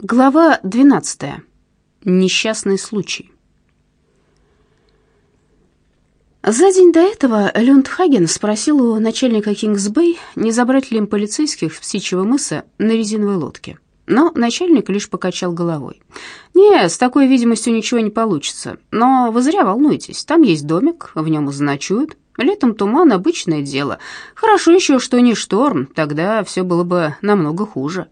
Глава 12. Несчастный случай. За день до этого Люндхаген спросил у начальника Кингсбэй, не забрать ли им полицейских с Птичьего мыса на резиновой лодке. Но начальник лишь покачал головой. «Нет, с такой видимостью ничего не получится. Но вы зря волнуетесь. Там есть домик, в нем заночуют. Летом туман — обычное дело. Хорошо еще, что не шторм, тогда все было бы намного хуже».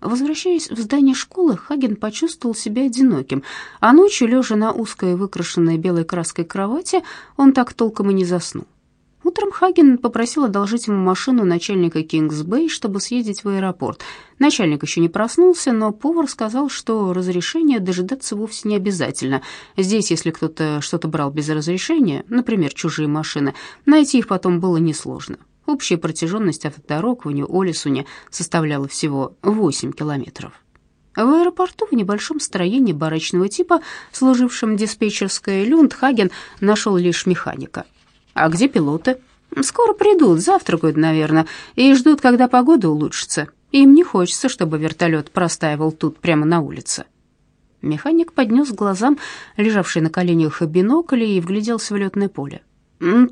Возвращаясь в здание школы, Хаген почувствовал себя одиноким, а ночью, лежа на узкой, выкрашенной белой краской кровати, он так толком и не заснул. Утром Хаген попросил одолжить ему машину начальника Кингсбэй, чтобы съездить в аэропорт. Начальник еще не проснулся, но повар сказал, что разрешение дожидаться вовсе не обязательно. Здесь, если кто-то что-то брал без разрешения, например, чужие машины, найти их потом было несложно. Общая протяженность автодорог в Нью-Олисуне составляла всего 8 километров. В аэропорту в небольшом строении барачного типа, служившем диспетчерской, Люндхаген нашел лишь механика. «А где пилоты?» «Скоро придут, завтракают, наверное, и ждут, когда погода улучшится. Им не хочется, чтобы вертолет простаивал тут, прямо на улице». Механик поднес глазам лежавший на коленях бинокль и вгляделся в летное поле.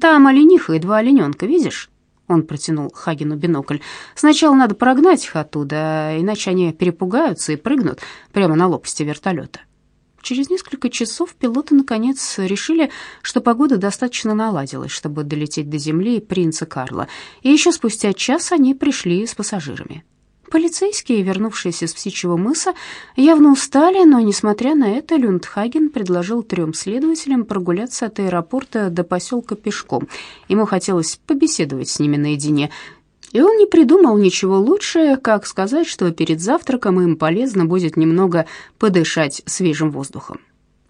«Там олениха и два олененка, видишь?» Он протянул Хагену бинокль. «Сначала надо прогнать их оттуда, иначе они перепугаются и прыгнут прямо на лопасти вертолета». Через несколько часов пилоты наконец решили, что погода достаточно наладилась, чтобы долететь до земли принца Карла, и еще спустя час они пришли с пассажирами. Полицейские, вернувшиеся с Птичьего мыса, явно устали, но, несмотря на это, Люндхаген предложил трем следователям прогуляться от аэропорта до поселка пешком. Ему хотелось побеседовать с ними наедине, и он не придумал ничего лучше, как сказать, что перед завтраком им полезно будет немного подышать свежим воздухом.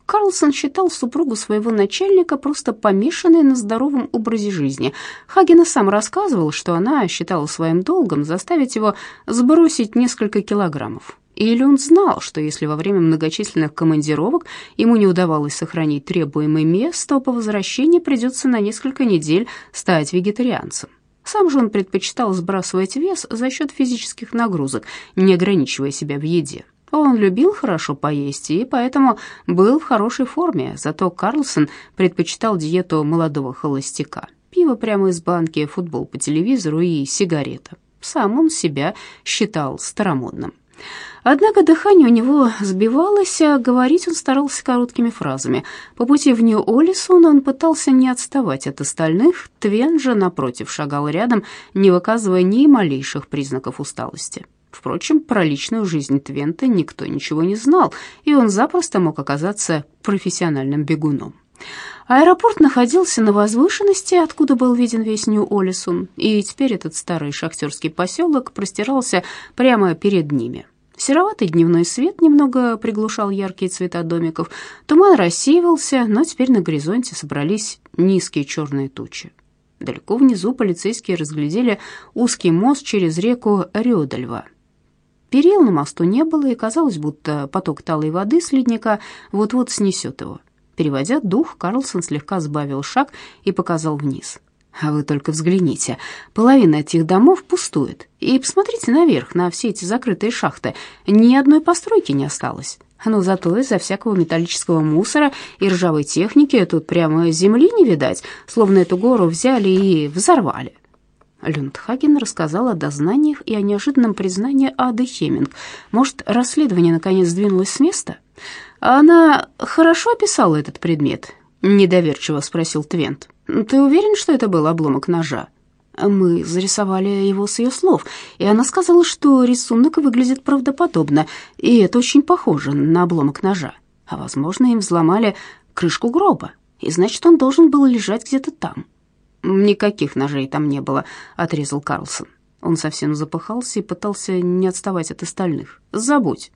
Карлсон считал супругу своего начальника просто помешанной на здоровом образе жизни. Хагена сам рассказывал, что она считала своим долгом заставить его сбросить несколько килограммов. Или он знал, что если во время многочисленных командировок ему не удавалось сохранить требуемый вес, то по возвращении придется на несколько недель стать вегетарианцем. Сам же он предпочитал сбрасывать вес за счет физических нагрузок, не ограничивая себя в еде. Он любил хорошо поесть и поэтому был в хорошей форме, зато Карлсон предпочитал диету молодого холостяка. Пиво прямо из банки, футбол по телевизору и сигарета. Сам он себя считал старомодным. Однако дыхание у него сбивалось, а говорить он старался короткими фразами. По пути в Нью-Олисон он пытался не отставать от остальных, Твен же, напротив, шагал рядом, не выказывая ни малейших признаков усталости. Впрочем, про личную жизнь Твента никто ничего не знал, и он запросто мог оказаться профессиональным бегуном. Аэропорт находился на возвышенности, откуда был виден весь Нью-Олисун, и теперь этот старый шахтерский поселок простирался прямо перед ними. Сероватый дневной свет немного приглушал яркие цвета домиков, туман рассеивался, но теперь на горизонте собрались низкие черные тучи. Далеко внизу полицейские разглядели узкий мост через реку Рёдальва, Перил на мосту не было, и казалось, будто поток талой воды с ледника вот-вот снесет его. Переводя дух, Карлсон слегка сбавил шаг и показал вниз. А вы только взгляните, половина этих домов пустует. И посмотрите наверх, на все эти закрытые шахты. Ни одной постройки не осталось. Но зато из-за всякого металлического мусора и ржавой техники тут прямо земли не видать, словно эту гору взяли и взорвали. Люндхаген рассказал о дознаниях и о неожиданном признании Ады Хеминг. Может, расследование наконец сдвинулось с места? Она хорошо описала этот предмет? Недоверчиво спросил Твент. Ты уверен, что это был обломок ножа? Мы зарисовали его с ее слов, и она сказала, что рисунок выглядит правдоподобно, и это очень похоже на обломок ножа. А, возможно, им взломали крышку гроба, и значит, он должен был лежать где-то там. «Никаких ножей там не было», — отрезал Карлсон. Он совсем запыхался и пытался не отставать от остальных. «Забудь».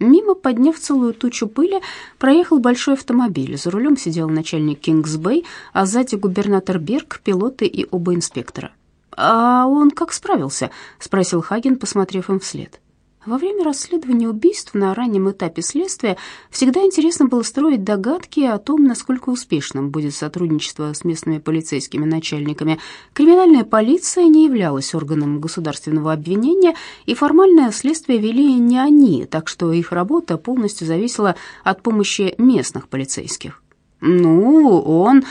Мимо, подняв целую тучу пыли, проехал большой автомобиль. За рулем сидел начальник Кингсбэй, а сзади губернатор Берг, пилоты и оба инспектора. «А он как справился?» — спросил Хаген, посмотрев им вслед. Во время расследования убийств на раннем этапе следствия всегда интересно было строить догадки о том, насколько успешным будет сотрудничество с местными полицейскими начальниками. Криминальная полиция не являлась органом государственного обвинения, и формальное следствие вели не они, так что их работа полностью зависела от помощи местных полицейских. «Ну, он...»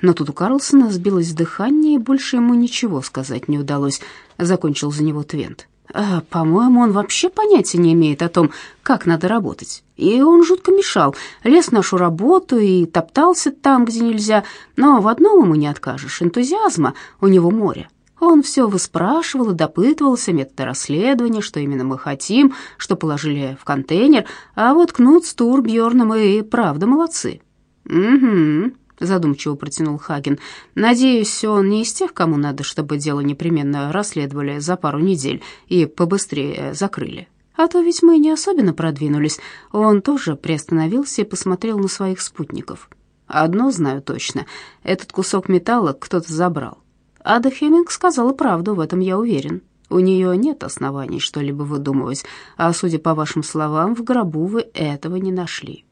Но тут у Карлсона сбилось дыхание, и больше ему ничего сказать не удалось. Закончил за него Твент. А, по-моему, он вообще понятия не имеет о том, как надо работать. И он жутко мешал, лез в нашу работу и топтался там, где нельзя. Но в одном ему не откажешь, энтузиазма у него море. Он все выспрашивал и допытывался метода расследования, что именно мы хотим, что положили в контейнер, а вот Кнут с Турбьерном и правда молодцы. «Угу», задумчиво протянул Хаген. Надеюсь, он не из тех, кому надо, чтобы дело непременно расследовали за пару недель и побыстрее закрыли. А то ведь мы не особенно продвинулись. Он тоже приостановился и посмотрел на своих спутников. Одно знаю точно. Этот кусок металла кто-то забрал. Ада Хеминг сказала правду, в этом я уверен. У нее нет оснований что-либо выдумывать, а, судя по вашим словам, в гробу вы этого не нашли.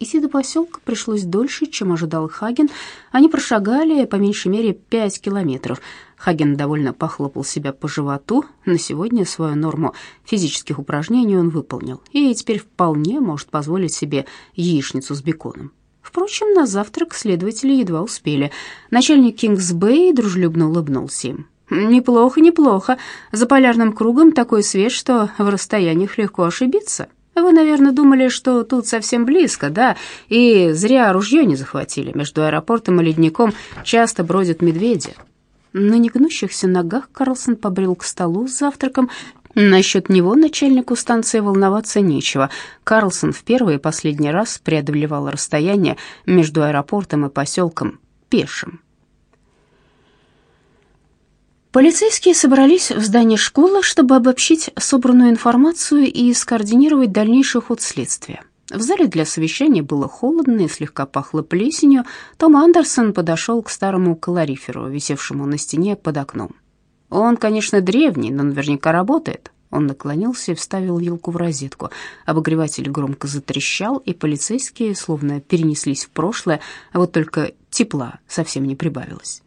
Идти до поселка пришлось дольше, чем ожидал Хаген. Они прошагали по меньшей мере пять километров. Хаген довольно похлопал себя по животу. На сегодня свою норму физических упражнений он выполнил и теперь вполне может позволить себе яичницу с беконом. Впрочем, на завтрак следователи едва успели. Начальник Кингсбэй дружелюбно улыбнулся им. «Неплохо, неплохо. За полярным кругом такой свет, что в расстояниях легко ошибиться». Вы, наверное, думали, что тут совсем близко, да, и зря ружье не захватили. Между аэропортом и ледником часто бродят медведи. На негнущихся ногах Карлсон побрел к столу с завтраком. Насчет него начальнику станции волноваться нечего. Карлсон в первый и последний раз преодолевал расстояние между аэропортом и поселком пешим. Полицейские собрались в здании школы, чтобы обобщить собранную информацию и скоординировать дальнейший ход следствия. В зале для совещания было холодно и слегка пахло плесенью. Том Андерсон подошел к старому калориферу, висевшему на стене под окном. «Он, конечно, древний, но наверняка работает». Он наклонился и вставил вилку в розетку. Обогреватель громко затрещал, и полицейские словно перенеслись в прошлое, а вот только тепла совсем не прибавилось.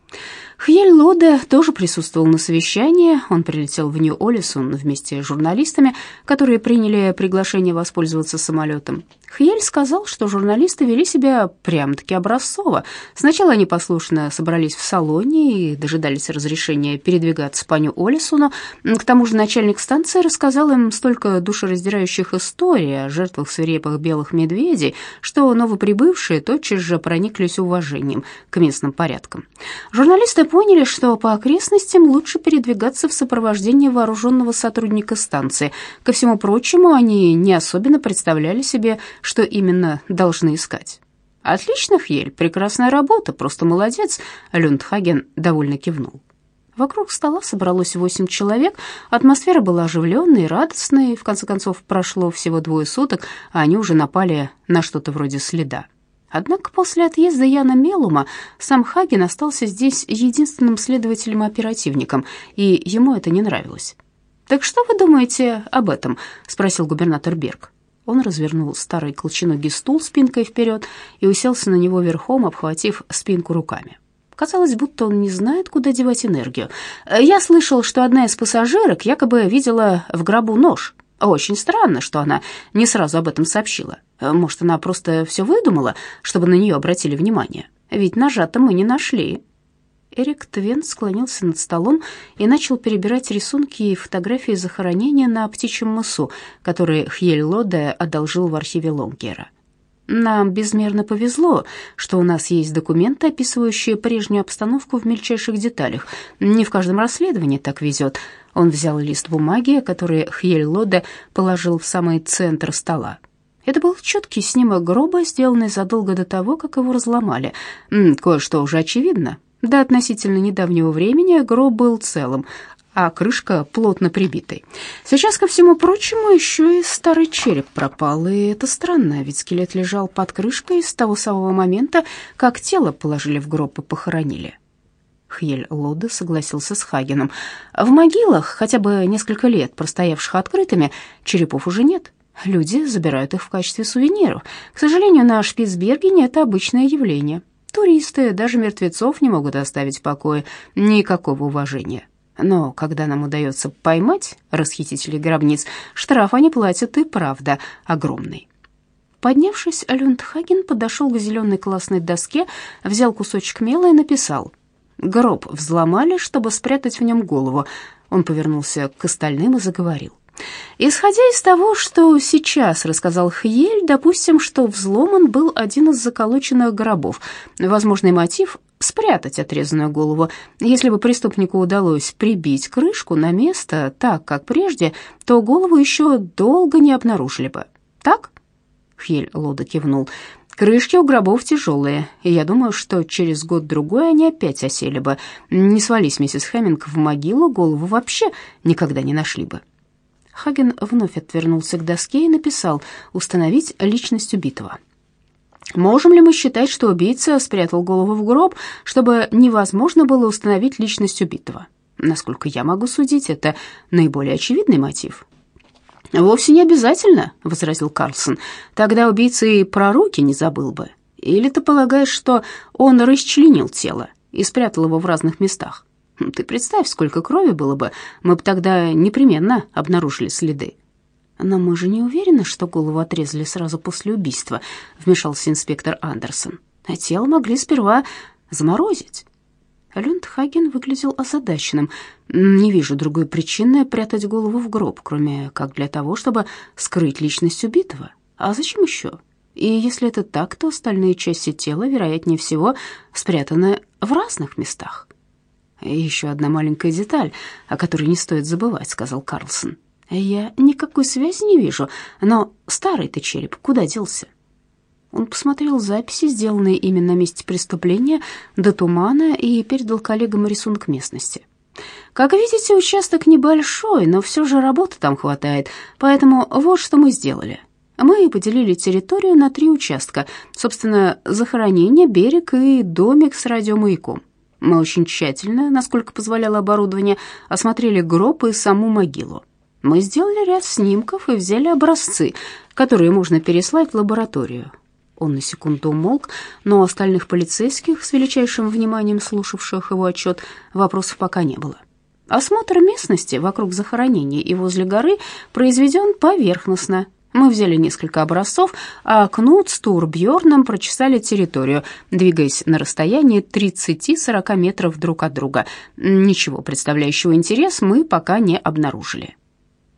Хьель Лоде тоже присутствовал на совещании. Он прилетел в Нью-Олисон вместе с журналистами, которые приняли приглашение воспользоваться самолетом. Хьель сказал, что журналисты вели себя прям-таки образцово. Сначала они послушно собрались в салоне и дожидались разрешения передвигаться по Нью-Олисону. К тому же начальник станции рассказал им столько душераздирающих историй о жертвах свирепых белых медведей, что новоприбывшие тотчас же прониклись уважением к местным порядкам. Журналисты поняли, что по окрестностям лучше передвигаться в сопровождении вооруженного сотрудника станции. Ко всему прочему, они не особенно представляли себе, что именно должны искать. «Отлично, Хель, прекрасная работа, просто молодец», — Люндхаген довольно кивнул. Вокруг стола собралось восемь человек, атмосфера была оживленной и радостной, в конце концов прошло всего двое суток, а они уже напали на что-то вроде следа. Однако после отъезда Яна Мелума сам Хаген остался здесь единственным следователем-оперативником, и ему это не нравилось. «Так что вы думаете об этом?» — спросил губернатор Берг. Он развернул старый колченогий стул спинкой вперед и уселся на него верхом, обхватив спинку руками. Казалось, будто он не знает, куда девать энергию. «Я слышал, что одна из пассажирок якобы видела в гробу нож. Очень странно, что она не сразу об этом сообщила. Может, она просто все выдумала, чтобы на нее обратили внимание? Ведь ножа-то мы не нашли». Эрик Твен склонился над столом и начал перебирать рисунки и фотографии захоронения на птичьем мысу, которые Хьель Лоде одолжил в архиве Лонгера. Нам безмерно повезло, что у нас есть документы, описывающие прежнюю обстановку в мельчайших деталях. Не в каждом расследовании так везет. Он взял лист бумаги, который Хьель Лоде положил в самый центр стола. Это был четкий снимок гроба, сделанный задолго до того, как его разломали. Кое-что уже очевидно. До относительно недавнего времени гроб был целым, а крышка плотно прибитой. Сейчас, ко всему прочему, еще и старый череп пропал, и это странно, ведь скелет лежал под крышкой с того самого момента, как тело положили в гроб и похоронили. Хьель Лоде согласился с Хагеном. В могилах, хотя бы несколько лет простоявших открытыми, черепов уже нет. Люди забирают их в качестве сувениров. К сожалению, на Шпицбергене это обычное явление. Туристы, даже мертвецов, не могут оставить в покое никакого уважения. Но когда нам удается поймать расхитителей гробниц, штраф они платят и правда огромный. Поднявшись, Люндхаген подошел к зеленой классной доске, взял кусочек мела и написал «Гроб взломали, чтобы спрятать в нем голову». Он повернулся к остальным и заговорил. Исходя из того, что сейчас рассказал Хьель, допустим, что взломан был один из заколоченных гробов. Возможный мотив — спрятать отрезанную голову. Если бы преступнику удалось прибить крышку на место так, как прежде, то голову еще долго не обнаружили бы. Так? Хьель Лода кивнул. Крышки у гробов тяжелые, и я думаю, что через год-другой они опять осели бы. Не свались миссис Хэмминг в могилу, голову вообще никогда не нашли бы. Хаген вновь отвернулся к доске и написал «Установить личность убитого». Можем ли мы считать, что убийца спрятал голову в гроб, чтобы невозможно было установить личность убитого? Насколько я могу судить, это наиболее очевидный мотив. «Вовсе не обязательно», — возразил Карлсон. «Тогда убийца и про руки не забыл бы. Или ты полагаешь, что он расчленил тело и спрятал его в разных местах? Ты представь, сколько крови было бы, мы бы тогда непременно обнаружили следы. Но мы же не уверены, что голову отрезали сразу после убийства, вмешался инспектор Андерсон. А тело могли сперва заморозить. Люндхаген выглядел озадаченным. «Не вижу другой причины прятать голову в гроб, кроме как для того, чтобы скрыть личность убитого. А зачем еще? И если это так, то остальные части тела, вероятнее всего, спрятаны в разных местах». Еще одна маленькая деталь, о которой не стоит забывать, сказал Карлсон. Я никакой связи не вижу, но старый-то череп куда делся? Он посмотрел записи, сделанные именно на месте преступления, до тумана, и передал коллегам рисунок местности. Как видите, участок небольшой, но все же работы там хватает, поэтому вот что мы сделали. Мы поделили территорию на три участка, собственно, захоронение, берег и домик с радиомаяком. Мы очень тщательно, насколько позволяло оборудование, осмотрели гроб и саму могилу. Мы сделали ряд снимков и взяли образцы, которые можно переслать в лабораторию. Он на секунду умолк, но остальных полицейских, с величайшим вниманием слушавших его отчет, вопросов пока не было. Осмотр местности вокруг захоронения и возле горы произведен поверхностно, мы взяли несколько образцов, а Кнут с Турбьерном прочесали территорию, двигаясь на расстоянии 30-40 метров друг от друга. Ничего представляющего интерес мы пока не обнаружили.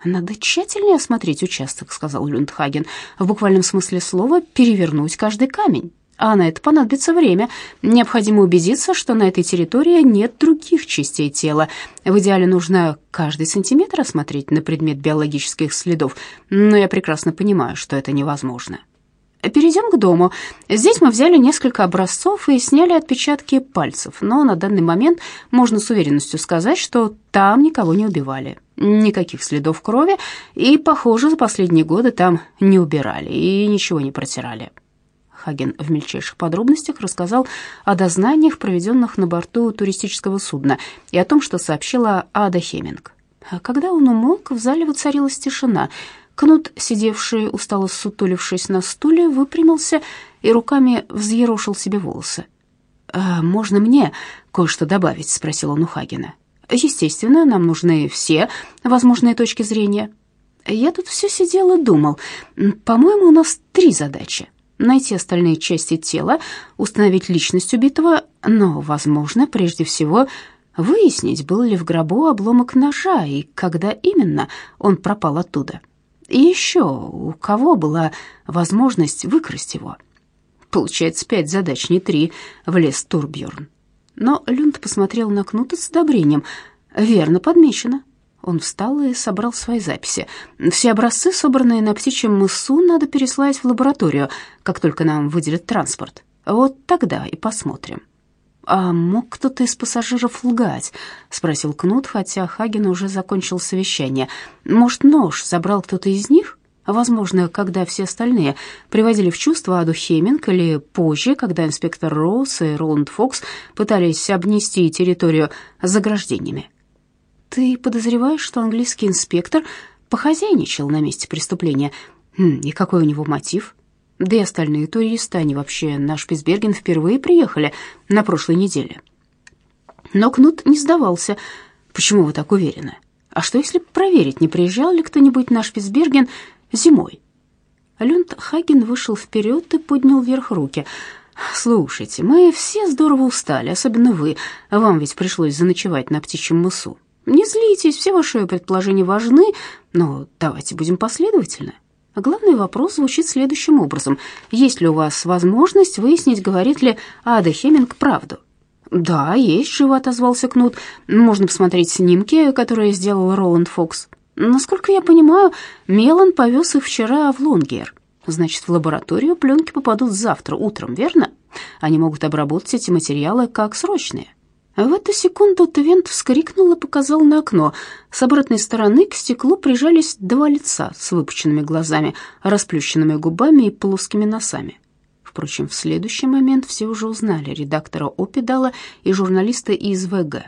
«Надо тщательнее осмотреть участок», — сказал Люндхаген. «В буквальном смысле слова перевернуть каждый камень» а на это понадобится время. Необходимо убедиться, что на этой территории нет других частей тела. В идеале нужно каждый сантиметр осмотреть на предмет биологических следов, но я прекрасно понимаю, что это невозможно. Перейдем к дому. Здесь мы взяли несколько образцов и сняли отпечатки пальцев, но на данный момент можно с уверенностью сказать, что там никого не убивали. Никаких следов крови, и, похоже, за последние годы там не убирали и ничего не протирали. Хаген в мельчайших подробностях рассказал о дознаниях, проведенных на борту туристического судна, и о том, что сообщила Ада Хеминг. А когда он умолк, в зале воцарилась тишина. Кнут, сидевший, устало сутулившись на стуле, выпрямился и руками взъерошил себе волосы. «А «Можно мне кое-что добавить?» — спросил он у Хагена. «Естественно, нам нужны все возможные точки зрения». Я тут все сидел и думал. По-моему, у нас три задачи найти остальные части тела, установить личность убитого, но, возможно, прежде всего выяснить, был ли в гробу обломок ножа и когда именно он пропал оттуда. И еще, у кого была возможность выкрасть его. Получается, пять задач, не три, влез Турбьерн. Но Люнд посмотрел на Кнута с одобрением. «Верно подмечено. Он встал и собрал свои записи. Все образцы, собранные на птичьем мысу, надо переслать в лабораторию, как только нам выделят транспорт. Вот тогда и посмотрим. А мог кто-то из пассажиров лгать? спросил Кнут, хотя Хаген уже закончил совещание. Может, нож забрал кто-то из них? Возможно, когда все остальные приводили в чувство Аду Хеминг или позже, когда инспектор Роуз и Роланд Фокс пытались обнести территорию заграждениями. «Ты подозреваешь, что английский инспектор похозяйничал на месте преступления? Хм, и какой у него мотив?» Да и остальные туристы, они вообще на Шпицберген впервые приехали на прошлой неделе. Но Кнут не сдавался. Почему вы так уверены? А что, если проверить, не приезжал ли кто-нибудь на Шпицберген зимой? Люнд Хаген вышел вперед и поднял вверх руки. «Слушайте, мы все здорово устали, особенно вы. Вам ведь пришлось заночевать на птичьем мысу. Не злитесь, все ваши предположения важны, но давайте будем последовательны. А главный вопрос звучит следующим образом. Есть ли у вас возможность выяснить, говорит ли Ада Хеминг правду? «Да, есть», — живо отозвался Кнут. «Можно посмотреть снимки, которые сделал Роланд Фокс. Насколько я понимаю, Мелан повез их вчера в Лонгер. Значит, в лабораторию пленки попадут завтра утром, верно? Они могут обработать эти материалы как срочные». В эту секунду Твент вскрикнул и показал на окно. С обратной стороны к стеклу прижались два лица с выпученными глазами, расплющенными губами и плоскими носами. Впрочем, в следующий момент все уже узнали редактора Опидала и журналиста из ВГ.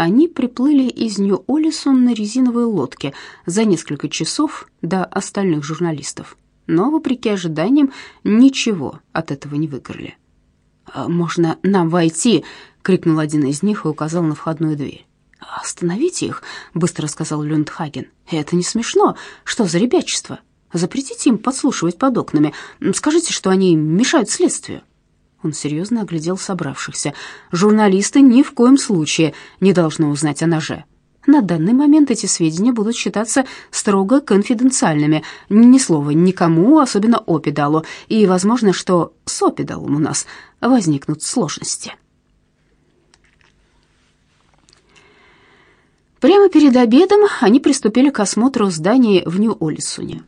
Они приплыли из Нью-Олисон на резиновой лодке за несколько часов до остальных журналистов. Но, вопреки ожиданиям, ничего от этого не выиграли. «А «Можно нам войти?» — крикнул один из них и указал на входную дверь. «Остановите их», — быстро сказал Люндхаген. «Это не смешно. Что за ребячество? Запретите им подслушивать под окнами. Скажите, что они мешают следствию». Он серьезно оглядел собравшихся. «Журналисты ни в коем случае не должны узнать о ноже. На данный момент эти сведения будут считаться строго конфиденциальными. Ни слова никому, особенно Опидалу. И возможно, что с Опидалом у нас возникнут сложности. Прямо перед обедом они приступили к осмотру зданий в Нью-Олисуне.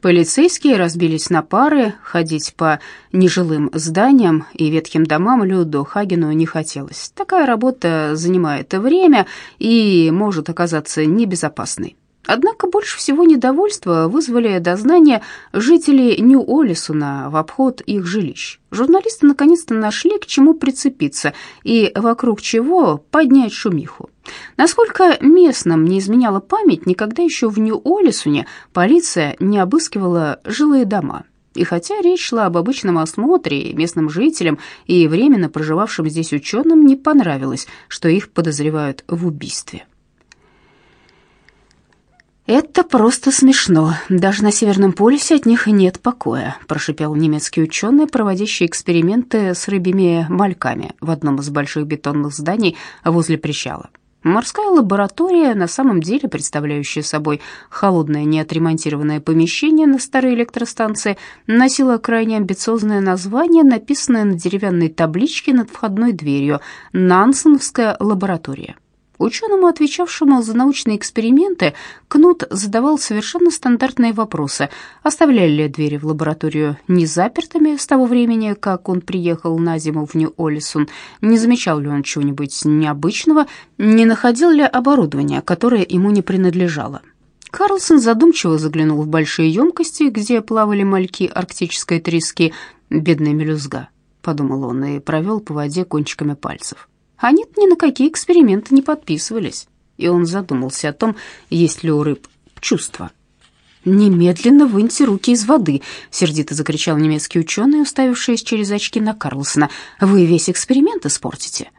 Полицейские разбились на пары, ходить по нежилым зданиям и ветхим домам Люду Хагену не хотелось. Такая работа занимает время и может оказаться небезопасной. Однако больше всего недовольства вызвали дознания жителей Нью-Олисона в обход их жилищ. Журналисты наконец-то нашли, к чему прицепиться и вокруг чего поднять шумиху. Насколько местным не изменяла память, никогда еще в Нью-Олисоне полиция не обыскивала жилые дома. И хотя речь шла об обычном осмотре, местным жителям и временно проживавшим здесь ученым не понравилось, что их подозревают в убийстве. «Это просто смешно. Даже на Северном полюсе от них нет покоя», – прошипел немецкий ученый, проводящий эксперименты с рыбьими мальками в одном из больших бетонных зданий возле причала. Морская лаборатория, на самом деле представляющая собой холодное неотремонтированное помещение на старой электростанции, носила крайне амбициозное название, написанное на деревянной табличке над входной дверью «Нансеновская лаборатория». Ученому, отвечавшему за научные эксперименты, Кнут задавал совершенно стандартные вопросы. Оставляли ли двери в лабораторию незапертыми с того времени, как он приехал на зиму в Нью-Олисон? Не замечал ли он чего-нибудь необычного? Не находил ли оборудование, которое ему не принадлежало? Карлсон задумчиво заглянул в большие емкости, где плавали мальки арктической трески. «Бедная мелюзга», — подумал он и провел по воде кончиками пальцев. Они ни на какие эксперименты не подписывались. И он задумался о том, есть ли у рыб чувства. «Немедленно выньте руки из воды!» — сердито закричал немецкий ученый, уставившись через очки на Карлсона. «Вы весь эксперимент испортите!»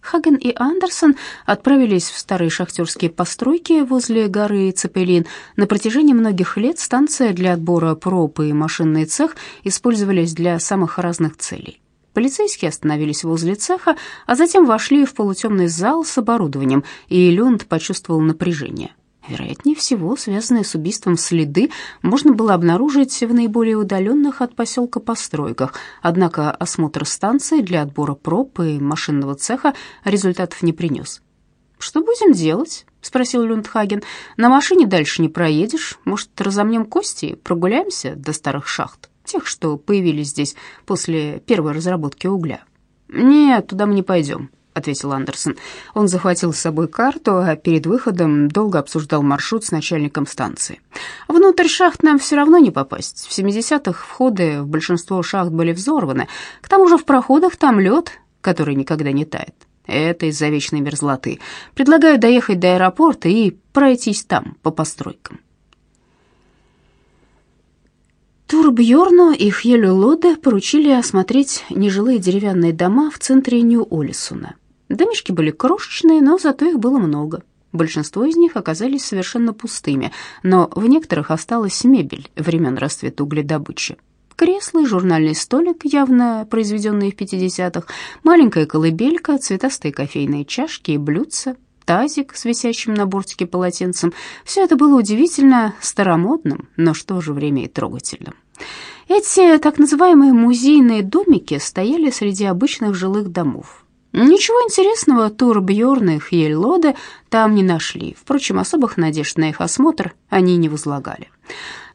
Хаген и Андерсон отправились в старые шахтерские постройки возле горы Цепелин. На протяжении многих лет станция для отбора проб и машинный цех использовались для самых разных целей. Полицейские остановились возле цеха, а затем вошли в полутемный зал с оборудованием, и Люнд почувствовал напряжение. Вероятнее всего, связанные с убийством следы можно было обнаружить в наиболее удаленных от поселка постройках, однако осмотр станции для отбора проб и машинного цеха результатов не принес. «Что будем делать?» — спросил Люндхаген. «На машине дальше не проедешь. Может, разомнем кости и прогуляемся до старых шахт?» Тех, что появились здесь после первой разработки угля. «Нет, туда мы не пойдем», — ответил Андерсон. Он захватил с собой карту, а перед выходом долго обсуждал маршрут с начальником станции. Внутрь шахт нам все равно не попасть. В 70-х входы в большинство шахт были взорваны. К тому же в проходах там лед, который никогда не тает. Это из-за вечной мерзлоты. Предлагаю доехать до аэропорта и пройтись там по постройкам. Турбьорну и Хьелю Лоде поручили осмотреть нежилые деревянные дома в центре Нью-Олисуна. Домишки были крошечные, но зато их было много. Большинство из них оказались совершенно пустыми, но в некоторых осталась мебель времен расцвета угледобычи. Кресло и журнальный столик, явно произведенные в 50-х, маленькая колыбелька, цветастые кофейные чашки и блюдца, тазик с висящим на бортике полотенцем. Все это было удивительно старомодным, но в то же время и трогательным. Эти так называемые музейные домики стояли среди обычных жилых домов. Ничего интересного Турбьорн и Хьельлоде там не нашли. Впрочем, особых надежд на их осмотр они не возлагали.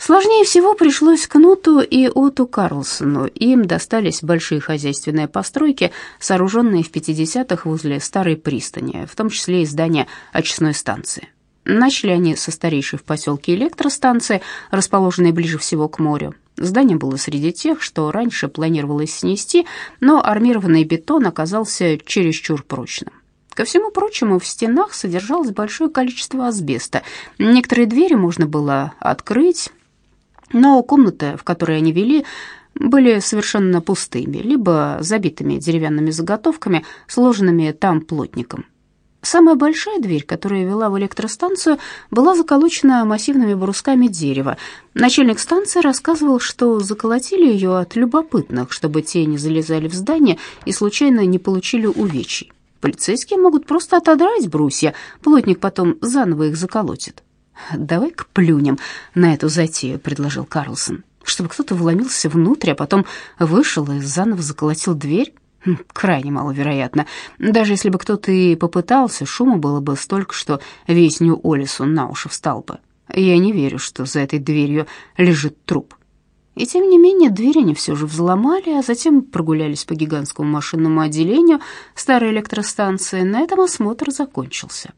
Сложнее всего пришлось Кнуту и Оту Карлсону. Им достались большие хозяйственные постройки, сооруженные в 50-х возле старой пристани, в том числе и здание очистной станции. Начали они со старейшей в поселке электростанции, расположенной ближе всего к морю. Здание было среди тех, что раньше планировалось снести, но армированный бетон оказался чересчур прочным. Ко всему прочему, в стенах содержалось большое количество асбеста. Некоторые двери можно было открыть, но комнаты, в которые они вели, были совершенно пустыми, либо забитыми деревянными заготовками, сложенными там плотником. Самая большая дверь, которая вела в электростанцию, была заколочена массивными брусками дерева. Начальник станции рассказывал, что заколотили ее от любопытных, чтобы те не залезали в здание и случайно не получили увечий. Полицейские могут просто отодрать брусья, плотник потом заново их заколотит. «Давай-ка плюнем на эту затею», — предложил Карлсон, «чтобы кто-то вломился внутрь, а потом вышел и заново заколотил дверь». Хм, крайне маловероятно. Даже если бы кто-то и попытался, шума было бы столько, что весь Нью-Олису на уши встал бы. Я не верю, что за этой дверью лежит труп. И тем не менее дверь они все же взломали, а затем прогулялись по гигантскому машинному отделению старой электростанции. На этом осмотр закончился.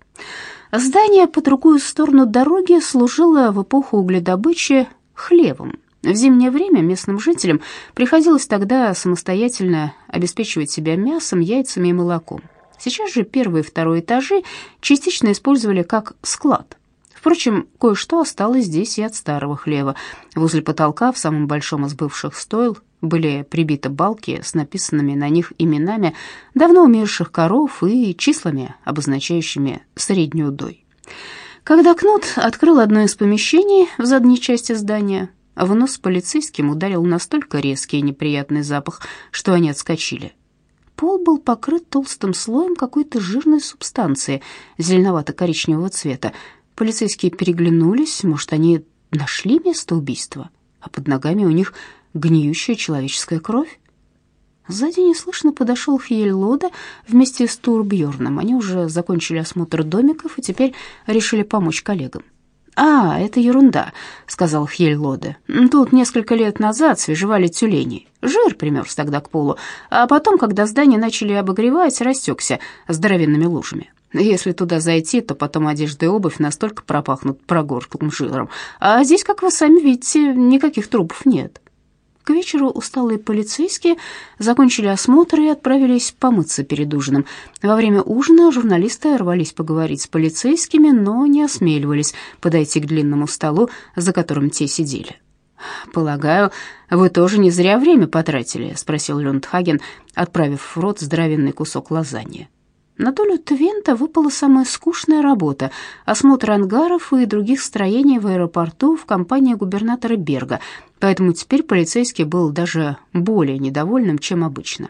Здание по другую сторону дороги служило в эпоху угледобычи хлевом, в зимнее время местным жителям приходилось тогда самостоятельно обеспечивать себя мясом, яйцами и молоком. Сейчас же первый и второй этажи частично использовали как склад. Впрочем, кое-что осталось здесь и от старого хлева. Возле потолка, в самом большом из бывших стойл, были прибиты балки с написанными на них именами давно умерших коров и числами, обозначающими среднюю дой. Когда Кнут открыл одно из помещений в задней части здания, в нос полицейским ударил настолько резкий и неприятный запах, что они отскочили. Пол был покрыт толстым слоем какой-то жирной субстанции зеленовато-коричневого цвета. Полицейские переглянулись, может, они нашли место убийства, а под ногами у них гниющая человеческая кровь. Сзади неслышно подошел Хиель Лода вместе с Турбьерном. Они уже закончили осмотр домиков и теперь решили помочь коллегам. «А, это ерунда», — сказал Хьельлоде. «Тут несколько лет назад свежевали тюлени. Жир примерз тогда к полу, а потом, когда здание начали обогревать, растекся здоровенными лужами. Если туда зайти, то потом одежда и обувь настолько пропахнут прогорклым жиром. А здесь, как вы сами видите, никаких трупов нет». К вечеру усталые полицейские закончили осмотр и отправились помыться перед ужином. Во время ужина журналисты рвались поговорить с полицейскими, но не осмеливались подойти к длинному столу, за которым те сидели. «Полагаю, вы тоже не зря время потратили?» — спросил Люндхаген, отправив в рот здоровенный кусок лазаньи. На долю Твента выпала самая скучная работа – осмотр ангаров и других строений в аэропорту в компании губернатора Берга, поэтому теперь полицейский был даже более недовольным, чем обычно.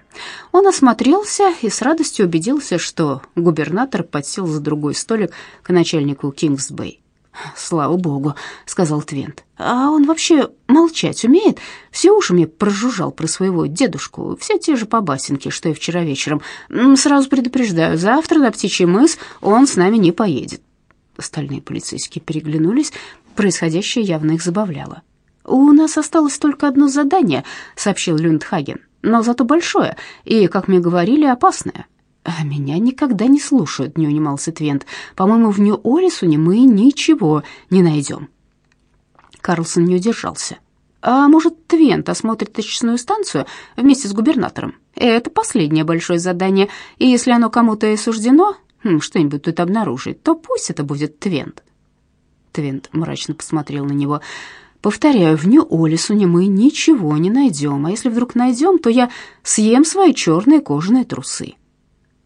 Он осмотрелся и с радостью убедился, что губернатор подсел за другой столик к начальнику Кингсбэй. «Слава богу», — сказал Твент. «А он вообще молчать умеет? Все уши мне прожужжал про своего дедушку. Все те же побасенки, что и вчера вечером. Сразу предупреждаю, завтра на Птичий мыс он с нами не поедет». Остальные полицейские переглянулись. Происходящее явно их забавляло. «У нас осталось только одно задание», — сообщил Люндхаген. «Но зато большое и, как мне говорили, опасное. «А меня никогда не слушают», — не унимался Твент. «По-моему, в Нью-Орисуне мы ничего не найдем». Карлсон не удержался. «А может, Твент осмотрит точечную станцию вместе с губернатором? Это последнее большое задание, и если оно кому-то и суждено хм, что-нибудь тут обнаружить, то пусть это будет Твент». Твент мрачно посмотрел на него. «Повторяю, в Нью-Олисуне мы ничего не найдем, а если вдруг найдем, то я съем свои черные кожаные трусы».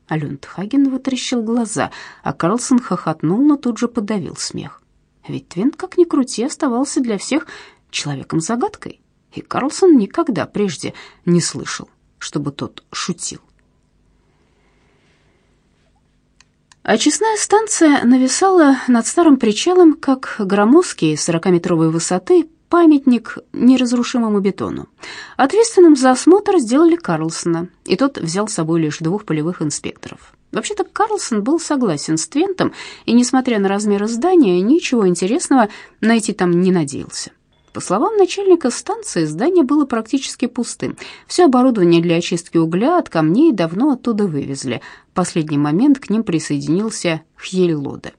А Люндхаген вытаращил глаза, а Карлсон хохотнул, но тут же подавил смех. Ведь Твент, как ни крути, оставался для всех человеком-загадкой, и Карлсон никогда прежде не слышал, чтобы тот шутил. Очистная станция нависала над старым причалом, как громоздкий сорокаметровой высоты памятник неразрушимому бетону. Ответственным за осмотр сделали Карлсона, и тот взял с собой лишь двух полевых инспекторов. Вообще-то Карлсон был согласен с Твентом, и, несмотря на размеры здания, ничего интересного найти там не надеялся. По словам начальника станции, здание было практически пустым. Все оборудование для очистки угля от камней давно оттуда вывезли. В последний момент к ним присоединился Хьель Лоде.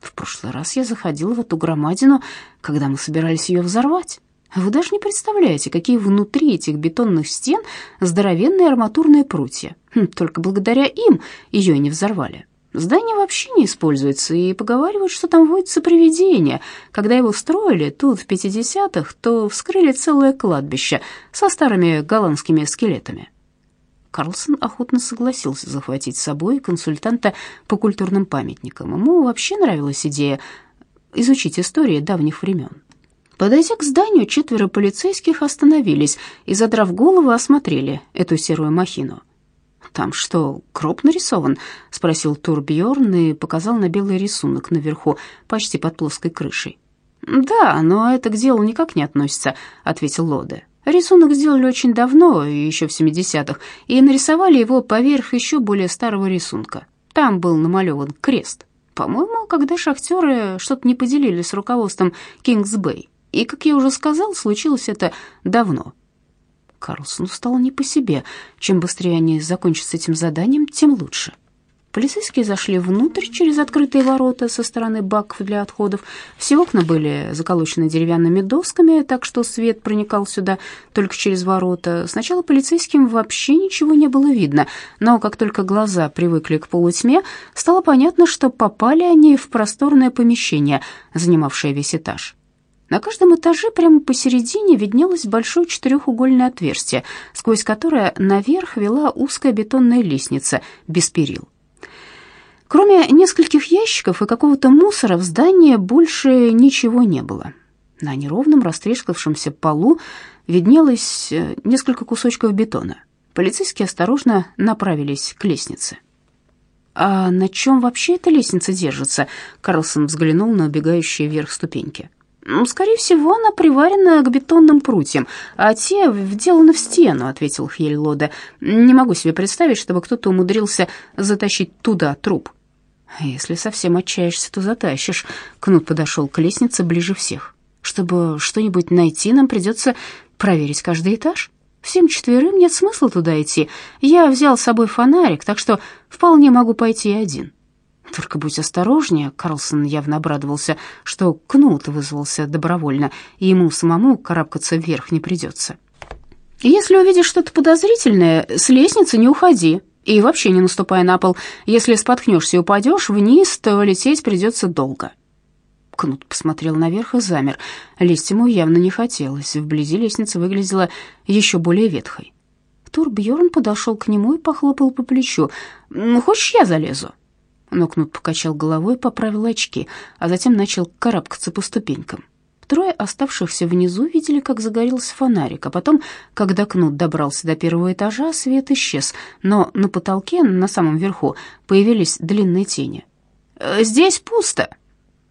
В прошлый раз я заходила в эту громадину, когда мы собирались ее взорвать. Вы даже не представляете, какие внутри этих бетонных стен здоровенные арматурные прутья. Хм, только благодаря им ее и не взорвали. Здание вообще не используется, и поговаривают, что там водится привидение. Когда его строили тут в 50-х, то вскрыли целое кладбище со старыми голландскими скелетами. Карлсон охотно согласился захватить с собой консультанта по культурным памятникам. Ему вообще нравилась идея изучить историю давних времен. Подойдя к зданию, четверо полицейских остановились и, задрав голову, осмотрели эту серую махину. «Там что, кроп нарисован?» — спросил Турбьерн и показал на белый рисунок наверху, почти под плоской крышей. «Да, но это к делу никак не относится», — ответил Лоде. Рисунок сделали очень давно, еще в 70-х, и нарисовали его поверх еще более старого рисунка. Там был намалеван крест. По-моему, когда шахтеры что-то не поделили с руководством Кингс-Бэй. И, как я уже сказал, случилось это давно. Карлсону стало не по себе. Чем быстрее они закончат с этим заданием, тем лучше. Полицейские зашли внутрь через открытые ворота со стороны баков для отходов. Все окна были заколочены деревянными досками, так что свет проникал сюда только через ворота. Сначала полицейским вообще ничего не было видно, но как только глаза привыкли к полутьме, стало понятно, что попали они в просторное помещение, занимавшее весь этаж. На каждом этаже прямо посередине виднелось большое четырехугольное отверстие, сквозь которое наверх вела узкая бетонная лестница без перил. Кроме нескольких ящиков и какого-то мусора в здании больше ничего не было. На неровном растрескавшемся полу виднелось э, несколько кусочков бетона. Полицейские осторожно направились к лестнице. «А на чем вообще эта лестница держится?» Карлсон взглянул на убегающие вверх ступеньки. «Скорее всего, она приварена к бетонным прутьям, а те вделаны в стену», — ответил Хьельлода. «Не могу себе представить, чтобы кто-то умудрился затащить туда труп». «Если совсем отчаешься, то затащишь». Кнут подошел к лестнице ближе всех. «Чтобы что-нибудь найти, нам придется проверить каждый этаж. Всем четверым нет смысла туда идти. Я взял с собой фонарик, так что вполне могу пойти один». «Только будь осторожнее», — Карлсон явно обрадовался, что Кнут вызвался добровольно, и ему самому карабкаться вверх не придется. «Если увидишь что-то подозрительное, с лестницы не уходи», и вообще не наступай на пол. Если споткнешься и упадешь вниз, то лететь придется долго». Кнут посмотрел наверх и замер. Лезть ему явно не хотелось. Вблизи лестница выглядела еще более ветхой. Турбьерн подошел к нему и похлопал по плечу. «Хочешь, я залезу?» Но Кнут покачал головой, поправил очки, а затем начал карабкаться по ступенькам. Трое оставшихся внизу видели, как загорелся фонарик, а потом, когда Кнут добрался до первого этажа, свет исчез, но на потолке, на самом верху, появились длинные тени. «Э, «Здесь пусто!»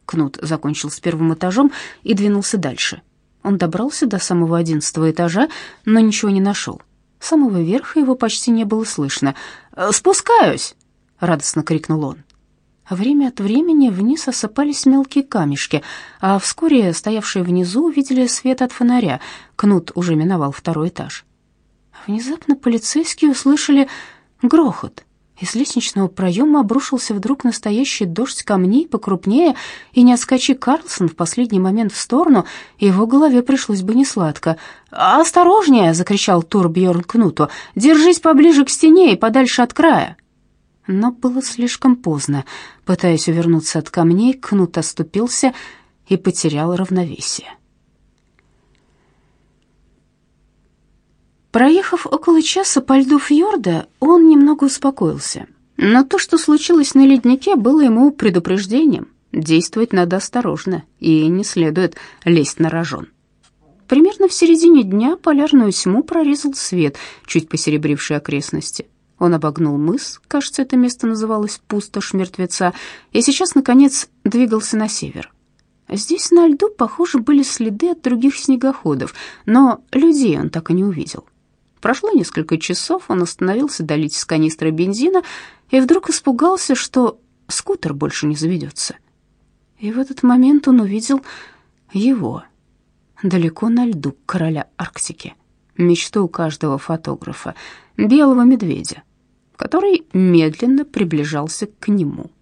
Кнут закончил с первым этажом и двинулся дальше. Он добрался до самого одиннадцатого этажа, но ничего не нашел. С самого верха его почти не было слышно. «Э, «Спускаюсь!» — радостно крикнул он. Время от времени вниз осыпались мелкие камешки, а вскоре стоявшие внизу увидели свет от фонаря. Кнут уже миновал второй этаж. Внезапно полицейские услышали грохот. Из лестничного проема обрушился вдруг настоящий дождь камней покрупнее, и не отскочи Карлсон в последний момент в сторону, его голове пришлось бы несладко. «Осторожнее!» — закричал Турбьерн Кнуту. «Держись поближе к стене и подальше от края!» Но было слишком поздно. Пытаясь увернуться от камней, Кнут оступился и потерял равновесие. Проехав около часа по льду фьорда, он немного успокоился. Но то, что случилось на леднике, было ему предупреждением. Действовать надо осторожно, и не следует лезть на рожон. Примерно в середине дня полярную тьму прорезал свет, чуть посеребривший окрестности. Он обогнул мыс, кажется, это место называлось «Пустошь мертвеца», и сейчас, наконец, двигался на север. Здесь на льду, похоже, были следы от других снегоходов, но людей он так и не увидел. Прошло несколько часов, он остановился долить из канистры бензина и вдруг испугался, что скутер больше не заведется. И в этот момент он увидел его, далеко на льду короля Арктики, мечту каждого фотографа, белого медведя, который медленно приближался к нему.